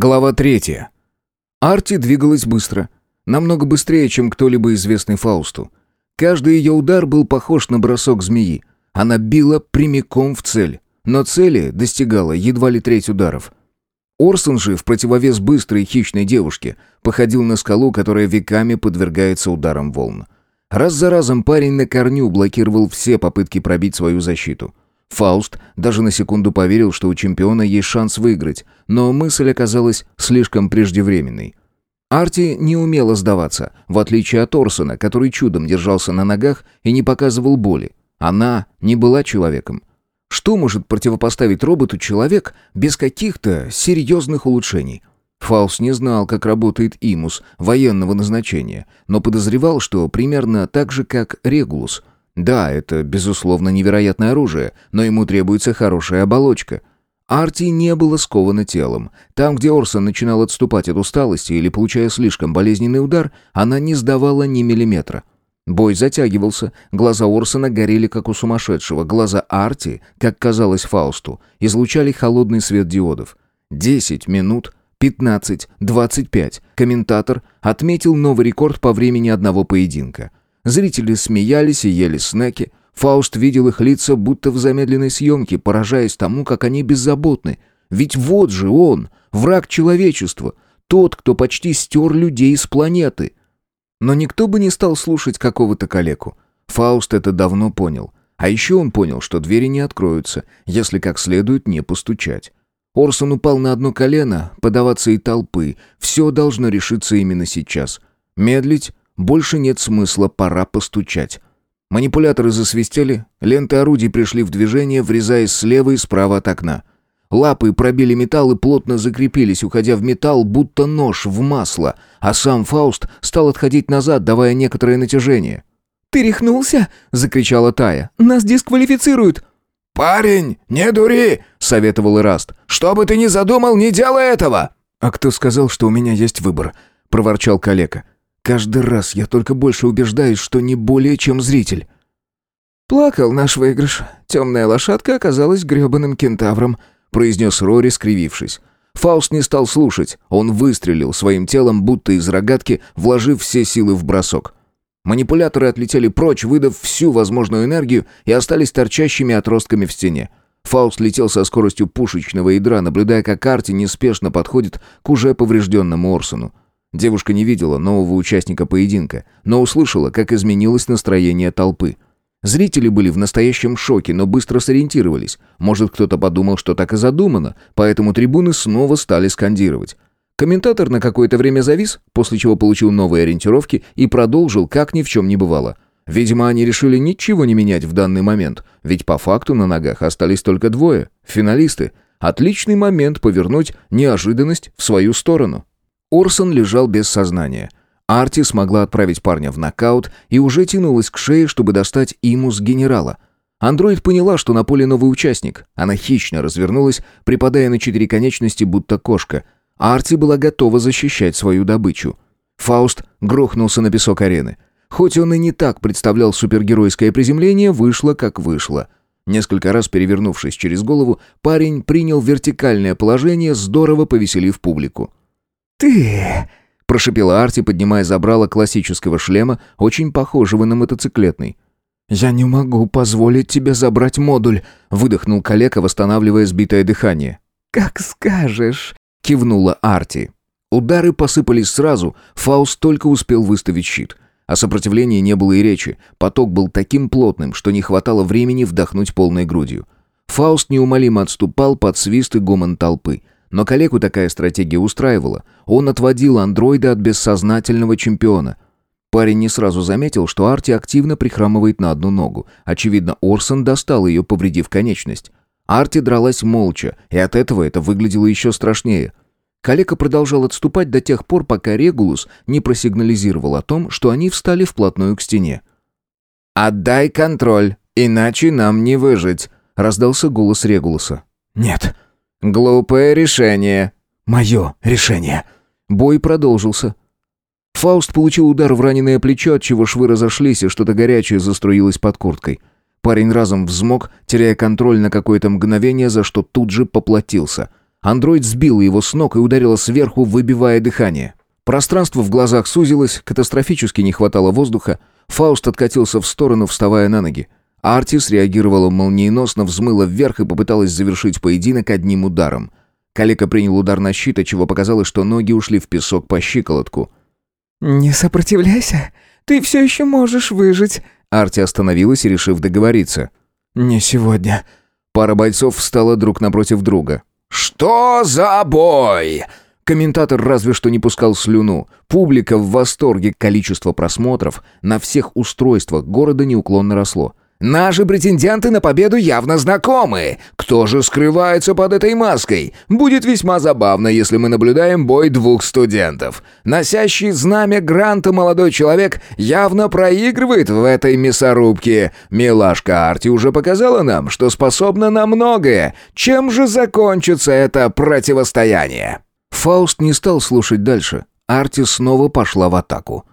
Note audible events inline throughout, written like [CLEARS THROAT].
Глава третья. Арти двигалась быстро. Намного быстрее, чем кто-либо известный Фаусту. Каждый ее удар был похож на бросок змеи. Она била прямиком в цель. Но цели достигала едва ли треть ударов. Орсон же, в противовес быстрой хищной девушке, походил на скалу, которая веками подвергается ударам волн. Раз за разом парень на корню блокировал все попытки пробить свою защиту. Фауст даже на секунду поверил, что у чемпиона есть шанс выиграть, но мысль оказалась слишком преждевременной. Арти не умела сдаваться, в отличие от Орсона, который чудом держался на ногах и не показывал боли. Она не была человеком. Что может противопоставить роботу человек без каких-то серьезных улучшений? Фаус не знал, как работает имус военного назначения, но подозревал, что примерно так же, как Регулус – да, это, безусловно, невероятное оружие, но ему требуется хорошая оболочка. Арти не было сковано телом. Там, где Орсон начинал отступать от усталости или получая слишком болезненный удар, она не сдавала ни миллиметра. Бой затягивался, глаза Орсона горели как у сумасшедшего, глаза Арти, как казалось Фаусту, излучали холодный свет диодов. Десять минут, пятнадцать, двадцать пять. Комментатор отметил новый рекорд по времени одного поединка. Зрители смеялись и ели снеки. Фауст видел их лица будто в замедленной съемке, поражаясь тому, как они беззаботны. Ведь вот же он, враг человечества, тот, кто почти стер людей с планеты. Но никто бы не стал слушать какого-то калеку. Фауст это давно понял. А еще он понял, что двери не откроются, если как следует не постучать. Орсон упал на одно колено, подаваться и толпы. Все должно решиться именно сейчас. Медлить больше нет смысла, пора постучать. Манипуляторы засвистели, ленты орудий пришли в движение, врезаясь слева и справа от окна. Лапы пробили металл и плотно закрепились, уходя в металл, будто нож в масло, а сам Фауст стал отходить назад, давая некоторое натяжение. «Ты рехнулся?» — закричала Тая. «Нас дисквалифицируют!» «Парень, не дури!» — советовал Ираст. «Что бы ты ни задумал, не делай этого!» «А кто сказал, что у меня есть выбор?» — проворчал калека. Каждый раз я только больше убеждаюсь, что не более чем зритель. «Плакал наш выигрыш. Темная лошадка оказалась гребаным кентавром», — произнес Рори, скривившись. Фауст не стал слушать. Он выстрелил своим телом, будто из рогатки, вложив все силы в бросок. Манипуляторы отлетели прочь, выдав всю возможную энергию, и остались торчащими отростками в стене. Фауст летел со скоростью пушечного ядра, наблюдая, как Арти неспешно подходит к уже поврежденному Орсону. Девушка не видела нового участника поединка, но услышала, как изменилось настроение толпы. Зрители были в настоящем шоке, но быстро сориентировались. Может, кто-то подумал, что так и задумано, поэтому трибуны снова стали скандировать. Комментатор на какое-то время завис, после чего получил новые ориентировки и продолжил, как ни в чем не бывало. Видимо, они решили ничего не менять в данный момент, ведь по факту на ногах остались только двое — финалисты. Отличный момент повернуть неожиданность в свою сторону. Орсон лежал без сознания. Арти смогла отправить парня в нокаут и уже тянулась к шее, чтобы достать имус генерала. Андроид поняла, что на поле новый участник. Она хищно развернулась, припадая на четыре конечности, будто кошка. Арти была готова защищать свою добычу. Фауст грохнулся на песок арены. Хоть он и не так представлял супергеройское приземление, вышло как вышло. Несколько раз перевернувшись через голову, парень принял вертикальное положение, здорово повеселив публику. «Ты...» — прошипела Арти, поднимая забрало классического шлема, очень похожего на мотоциклетный. «Я не могу позволить тебе забрать модуль», — выдохнул калека, восстанавливая сбитое дыхание. «Как скажешь», — кивнула Арти. Удары посыпались сразу, Фауст только успел выставить щит. О сопротивлении не было и речи, поток был таким плотным, что не хватало времени вдохнуть полной грудью. Фауст неумолимо отступал под свист и гомон толпы — но коллегу такая стратегия устраивала. Он отводил андроида от бессознательного чемпиона. Парень не сразу заметил, что Арти активно прихрамывает на одну ногу. Очевидно, Орсон достал ее, повредив конечность. Арти дралась молча, и от этого это выглядело еще страшнее. Калека продолжал отступать до тех пор, пока Регулус не просигнализировал о том, что они встали вплотную к стене. «Отдай контроль, иначе нам не выжить», — раздался голос Регулуса. «Нет», «Глупое решение». «Мое решение». Бой продолжился. Фауст получил удар в раненое плечо, от чего швы разошлись, и что-то горячее заструилось под курткой. Парень разом взмок, теряя контроль на какое-то мгновение, за что тут же поплатился. Андроид сбил его с ног и ударило сверху, выбивая дыхание. Пространство в глазах сузилось, катастрофически не хватало воздуха. Фауст откатился в сторону, вставая на ноги. Артис реагировала молниеносно, взмыла вверх и попыталась завершить поединок одним ударом. Калека принял удар на щит, отчего показалось, что ноги ушли в песок по щиколотку. «Не сопротивляйся, ты все еще можешь выжить». Арти остановилась, решив договориться. «Не сегодня». Пара бойцов встала друг напротив друга. «Что за бой?» Комментатор разве что не пускал слюну. Публика в восторге, количество просмотров на всех устройствах города неуклонно росло. Наши претенденты на победу явно знакомы. Кто же скрывается под этой маской? Будет весьма забавно, если мы наблюдаем бой двух студентов. Носящий знамя гранта молодой человек явно проигрывает в этой мясорубке. Милашка Арти уже показала нам, что способна на многое. Чем же закончится это противостояние? Фауст не стал слушать дальше. Арти снова пошла в атаку.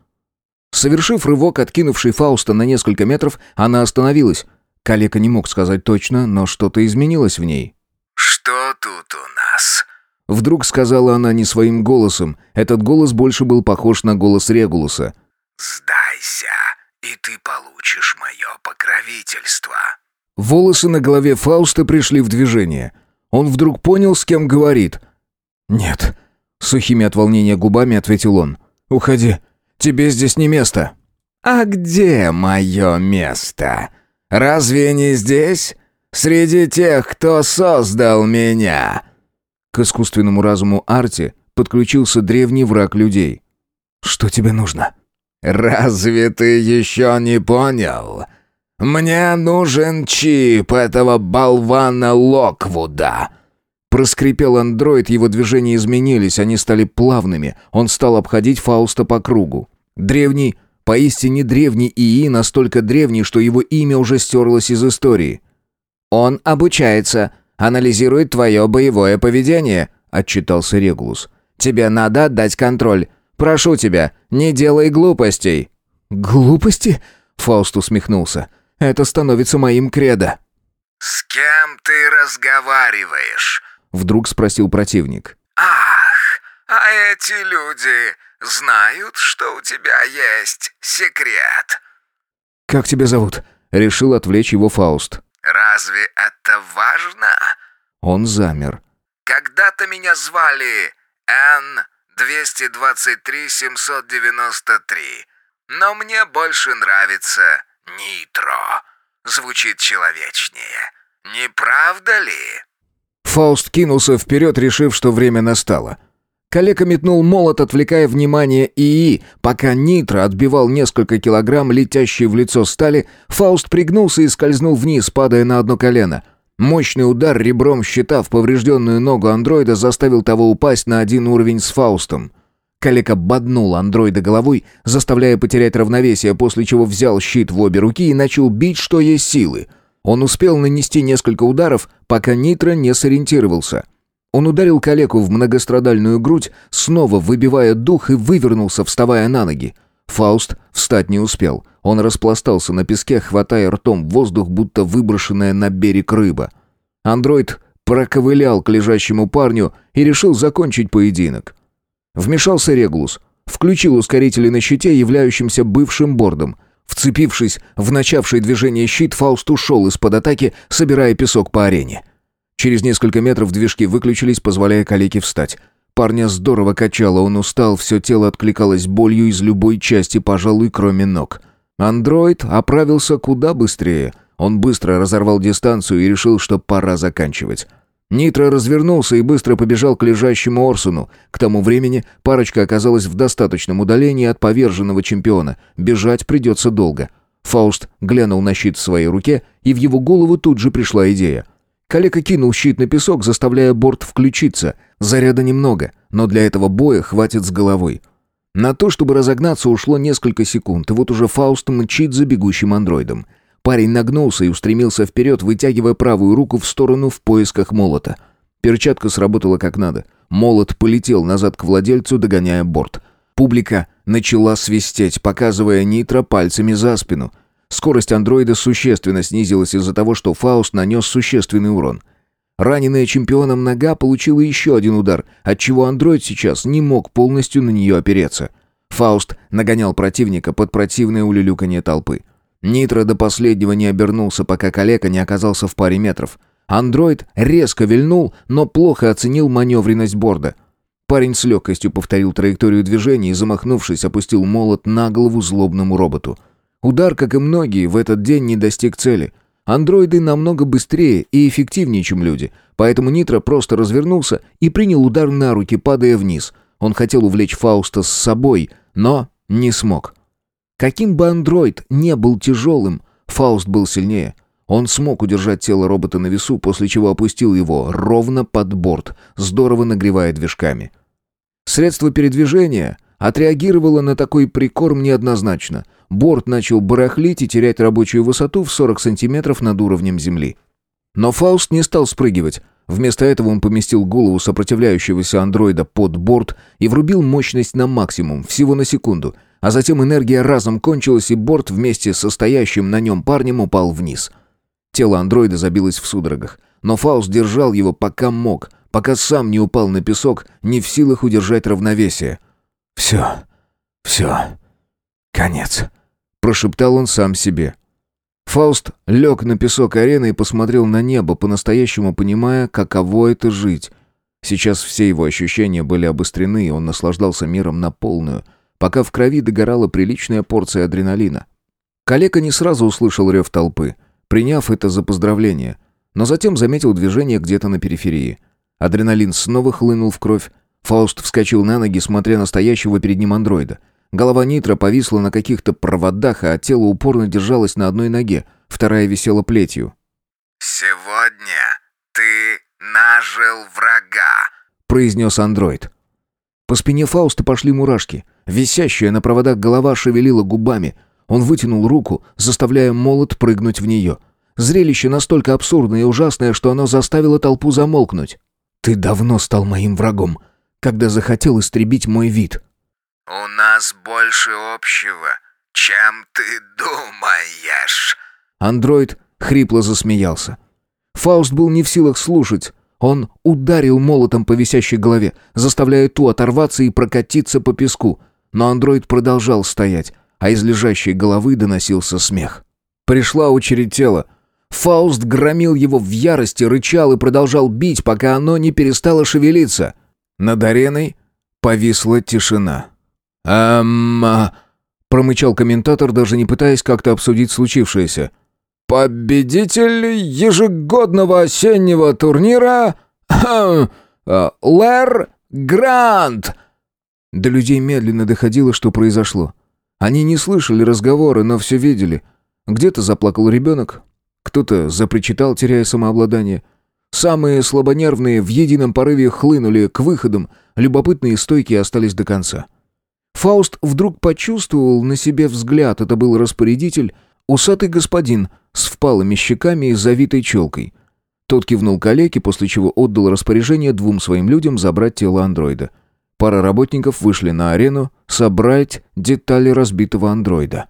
Совершив рывок, откинувший Фауста на несколько метров, она остановилась. Калека не мог сказать точно, но что-то изменилось в ней. «Что тут у нас?» Вдруг сказала она не своим голосом. Этот голос больше был похож на голос Регулуса. «Сдайся, и ты получишь мое покровительство». Волосы на голове Фауста пришли в движение. Он вдруг понял, с кем говорит. «Нет», — сухими от волнения губами ответил он. «Уходи, Тебе здесь не место». «А где мое место? Разве не здесь? Среди тех, кто создал меня?» К искусственному разуму Арти подключился древний враг людей. «Что тебе нужно?» «Разве ты еще не понял? Мне нужен чип этого болвана Локвуда!» Проскрипел андроид, его движения изменились, они стали плавными. Он стал обходить Фауста по кругу. Древний, поистине древний ИИ, настолько древний, что его имя уже стерлось из истории. «Он обучается, анализирует твое боевое поведение», — отчитался Регулус. «Тебе надо отдать контроль. Прошу тебя, не делай глупостей». «Глупости?» — Фауст усмехнулся. «Это становится моим кредо». «С кем ты разговариваешь?» Вдруг спросил противник. «Ах, а эти люди знают, что у тебя есть секрет». «Как тебя зовут?» Решил отвлечь его Фауст. «Разве это важно?» Он замер. «Когда-то меня звали Н-223-793, но мне больше нравится Нитро. Звучит человечнее. Не правда ли?» Фауст кинулся вперед, решив, что время настало. Калека метнул молот, отвлекая внимание ИИ. Пока Нитро отбивал несколько килограмм летящей в лицо стали, Фауст пригнулся и скользнул вниз, падая на одно колено. Мощный удар ребром щита в поврежденную ногу андроида заставил того упасть на один уровень с Фаустом. Калека боднул андроида головой, заставляя потерять равновесие, после чего взял щит в обе руки и начал бить, что есть силы — он успел нанести несколько ударов, пока Нитро не сориентировался. Он ударил калеку в многострадальную грудь, снова выбивая дух и вывернулся, вставая на ноги. Фауст встать не успел. Он распластался на песке, хватая ртом воздух, будто выброшенная на берег рыба. Андроид проковылял к лежащему парню и решил закончить поединок. Вмешался Регулус. Включил ускорители на щите, являющимся бывшим бордом. Вцепившись в начавший движение щит, Фауст ушел из-под атаки, собирая песок по арене. Через несколько метров движки выключились, позволяя калеке встать. Парня здорово качало, он устал, все тело откликалось болью из любой части, пожалуй, кроме ног. Андроид оправился куда быстрее. Он быстро разорвал дистанцию и решил, что пора заканчивать. Нитро развернулся и быстро побежал к лежащему Орсуну. К тому времени парочка оказалась в достаточном удалении от поверженного чемпиона. Бежать придется долго. Фауст глянул на щит в своей руке, и в его голову тут же пришла идея. Калека кинул щит на песок, заставляя борт включиться. Заряда немного, но для этого боя хватит с головой. На то, чтобы разогнаться, ушло несколько секунд, и вот уже Фауст мчит за бегущим андроидом. Парень нагнулся и устремился вперед, вытягивая правую руку в сторону в поисках молота. Перчатка сработала как надо. Молот полетел назад к владельцу, догоняя борт. Публика начала свистеть, показывая Нитро пальцами за спину. Скорость андроида существенно снизилась из-за того, что Фауст нанес существенный урон. Раненая чемпионом нога получила еще один удар, отчего андроид сейчас не мог полностью на нее опереться. Фауст нагонял противника под противное улюлюканье толпы. Нитро до последнего не обернулся, пока калека не оказался в паре метров. Андроид резко вильнул, но плохо оценил маневренность борда. Парень с легкостью повторил траекторию движения и, замахнувшись, опустил молот на голову злобному роботу. Удар, как и многие, в этот день не достиг цели — Андроиды намного быстрее и эффективнее, чем люди, поэтому Нитро просто развернулся и принял удар на руки, падая вниз. Он хотел увлечь Фауста с собой, но не смог. Каким бы андроид не был тяжелым, Фауст был сильнее. Он смог удержать тело робота на весу, после чего опустил его ровно под борт, здорово нагревая движками. Средство передвижения отреагировало на такой прикорм неоднозначно. Борт начал барахлить и терять рабочую высоту в 40 сантиметров над уровнем земли. Но Фауст не стал спрыгивать. Вместо этого он поместил голову сопротивляющегося андроида под борт и врубил мощность на максимум, всего на секунду. А затем энергия разом кончилась, и борт вместе со стоящим на нем парнем упал вниз. Тело андроида забилось в судорогах. Но Фауст держал его пока мог, пока сам не упал на песок, не в силах удержать равновесие. «Все, все, конец», — прошептал он сам себе. Фауст лег на песок арены и посмотрел на небо, по-настоящему понимая, каково это жить. Сейчас все его ощущения были обострены, и он наслаждался миром на полную, пока в крови догорала приличная порция адреналина. Калека не сразу услышал рев толпы, приняв это за поздравление, но затем заметил движение где-то на периферии. Адреналин снова хлынул в кровь, Фауст вскочил на ноги, смотря на стоящего перед ним андроида. Голова Нитра повисла на каких-то проводах, а тело упорно держалось на одной ноге, вторая висела плетью. «Сегодня ты нажил врага», — произнес андроид. По спине Фауста пошли мурашки. Висящая на проводах голова шевелила губами. Он вытянул руку, заставляя молот прыгнуть в нее. Зрелище настолько абсурдное и ужасное, что оно заставило толпу замолкнуть. «Ты давно стал моим врагом», когда захотел истребить мой вид. «У нас больше общего, чем ты думаешь». Андроид хрипло засмеялся. Фауст был не в силах слушать. Он ударил молотом по висящей голове, заставляя ту оторваться и прокатиться по песку. Но андроид продолжал стоять, а из лежащей головы доносился смех. Пришла очередь тела. Фауст громил его в ярости, рычал и продолжал бить, пока оно не перестало шевелиться. Над ареной повисла тишина. «Эм...» — промычал комментатор, даже не пытаясь как-то обсудить случившееся. «Победитель ежегодного осеннего турнира... [CLEARS THROAT] Э, Лэр Грант!» До людей медленно доходило, что произошло. Они не слышали разговоры, но все видели. Где-то заплакал ребенок, кто-то запричитал, теряя самообладание — Самые слабонервные в едином порыве хлынули к выходам, любопытные стойки остались до конца. Фауст вдруг почувствовал на себе взгляд, это был распорядитель, усатый господин с впалыми щеками и завитой челкой. Тот кивнул калеке, после чего отдал распоряжение двум своим людям забрать тело андроида. Пара работников вышли на арену собрать детали разбитого андроида.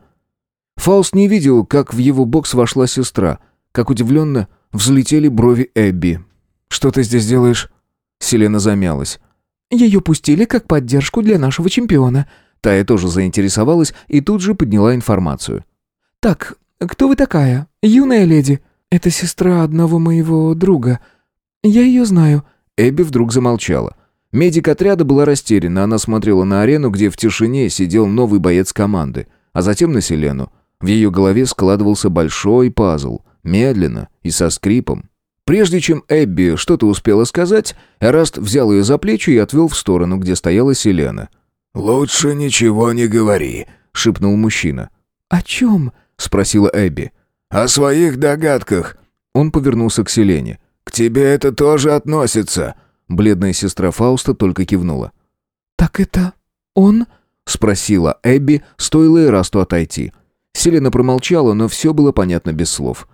Фауст не видел, как в его бокс вошла сестра, как удивленно Взлетели брови Эбби. «Что ты здесь делаешь?» Селена замялась. «Ее пустили как поддержку для нашего чемпиона». Тая тоже заинтересовалась и тут же подняла информацию. «Так, кто вы такая? Юная леди?» «Это сестра одного моего друга. Я ее знаю». Эбби вдруг замолчала. Медик отряда была растеряна, она смотрела на арену, где в тишине сидел новый боец команды, а затем на Селену. В ее голове складывался большой пазл — медленно и со скрипом. Прежде чем Эбби что-то успела сказать, Эраст взял ее за плечи и отвел в сторону, где стояла Селена. «Лучше ничего не говори», — шепнул мужчина. «О чем?» — спросила Эбби. «О своих догадках». Он повернулся к Селене. «К тебе это тоже относится». Бледная сестра Фауста только кивнула. «Так это он?» — спросила Эбби, стоило Эрасту отойти. Селена промолчала, но все было понятно без слов.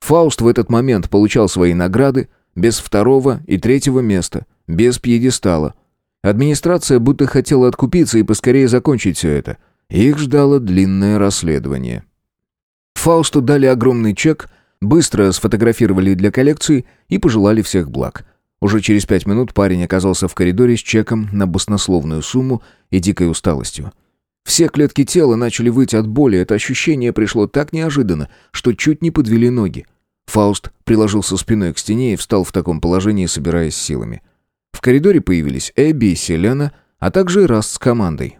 Фауст в этот момент получал свои награды без второго и третьего места, без пьедестала. Администрация будто хотела откупиться и поскорее закончить все это. Их ждало длинное расследование. Фаусту дали огромный чек, Быстро сфотографировали для коллекции и пожелали всех благ. Уже через пять минут парень оказался в коридоре с чеком на баснословную сумму и дикой усталостью. Все клетки тела начали выйти от боли, это ощущение пришло так неожиданно, что чуть не подвели ноги. Фауст приложился спиной к стене и встал в таком положении, собираясь силами. В коридоре появились Эбби и Селена, а также Раст с командой.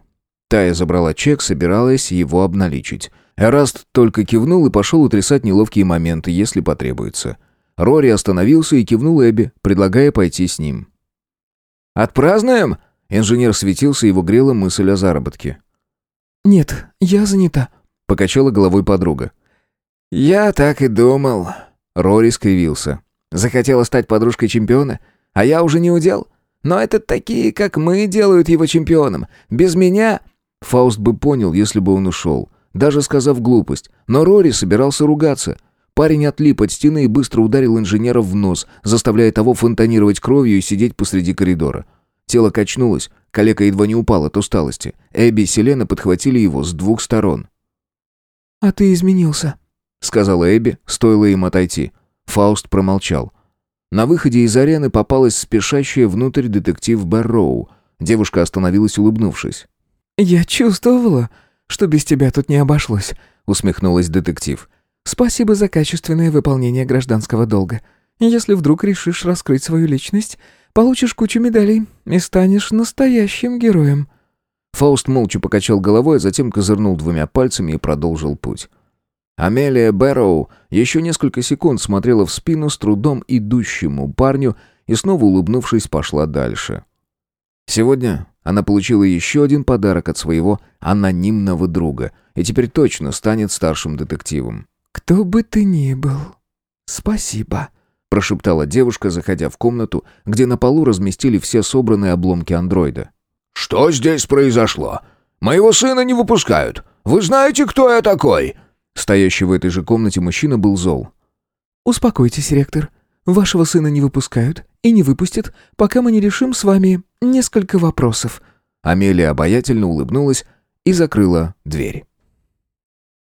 Тая забрала чек, собиралась его обналичить. Эраст только кивнул и пошел утрясать неловкие моменты, если потребуется. Рори остановился и кивнул Эбби, предлагая пойти с ним. «Отпразднуем?» Инженер светился, его грела мысль о заработке. «Нет, я занята», — покачала головой подруга. «Я так и думал». Рори скривился. «Захотела стать подружкой чемпиона? А я уже не удел? Но это такие, как мы, делают его чемпионом. Без меня...» Фауст бы понял, если бы он ушел, даже сказав глупость. Но Рори собирался ругаться. Парень отлип от стены и быстро ударил инженера в нос, заставляя того фонтанировать кровью и сидеть посреди коридора. Тело качнулось, калека едва не упал от усталости. Эбби и Селена подхватили его с двух сторон. «А ты изменился», — сказала Эбби, стоило им отойти. Фауст промолчал. На выходе из арены попалась спешащая внутрь детектив Бэрроу. Девушка остановилась, улыбнувшись. «Я чувствовала, что без тебя тут не обошлось», — усмехнулась детектив. «Спасибо за качественное выполнение гражданского долга. Если вдруг решишь раскрыть свою личность, Получишь кучу медалей и станешь настоящим героем». Фауст молча покачал головой, а затем козырнул двумя пальцами и продолжил путь. Амелия Бэрроу еще несколько секунд смотрела в спину с трудом идущему парню и снова улыбнувшись пошла дальше. Сегодня она получила еще один подарок от своего анонимного друга и теперь точно станет старшим детективом. «Кто бы ты ни был, спасибо», прошептала девушка, заходя в комнату, где на полу разместили все собранные обломки андроида. «Что здесь произошло? Моего сына не выпускают. Вы знаете, кто я такой?» Стоящий в этой же комнате мужчина был зол. «Успокойтесь, ректор. Вашего сына не выпускают и не выпустят, пока мы не решим с вами несколько вопросов». Амелия обаятельно улыбнулась и закрыла дверь.